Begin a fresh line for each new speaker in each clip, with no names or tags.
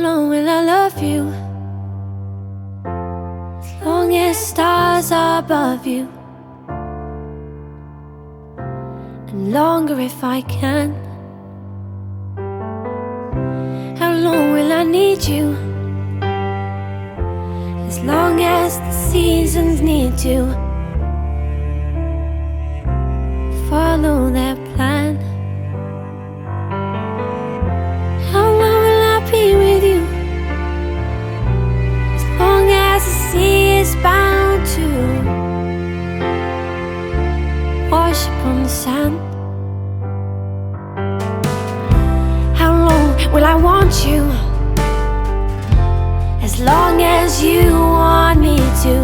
How long will I love you? As long as stars are above you. And longer if I can. How long will I need you? As long as the seasons need to bound to wash upon the sand. How long will I want you? As long as you want me to,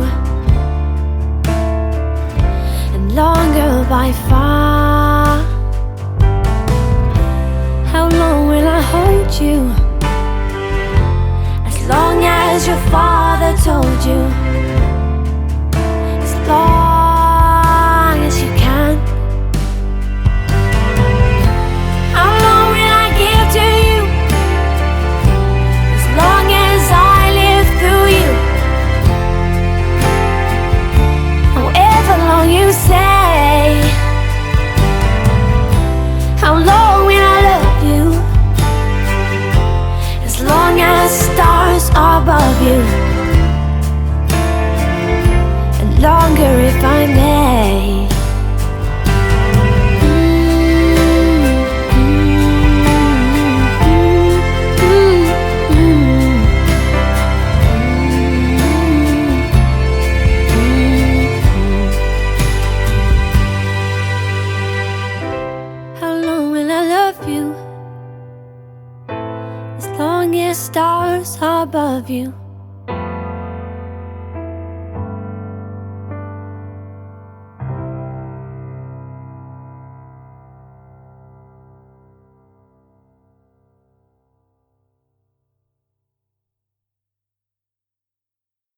and longer by far. How long will I hold you? As long as your father told you. And longer if I may. How long will I love you? As long as stars are above you.